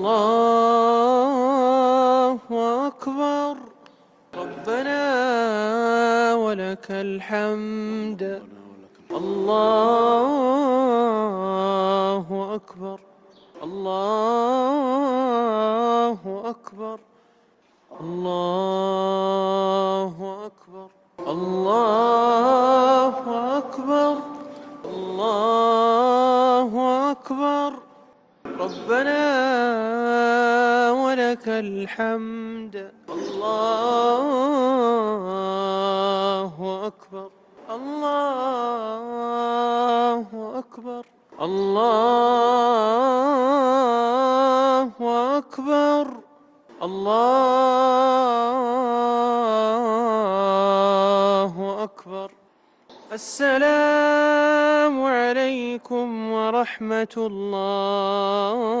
الله أكبر. ربنا ولك الحمد. الله أكبر. الله أكبر. الله أكبر. الله أكبر. الله أكبر. ربنا ولك الحمد. الله أكبر. الله أكبر. الله أكبر. الله أكبر. السلام عليكم ورحمة الله.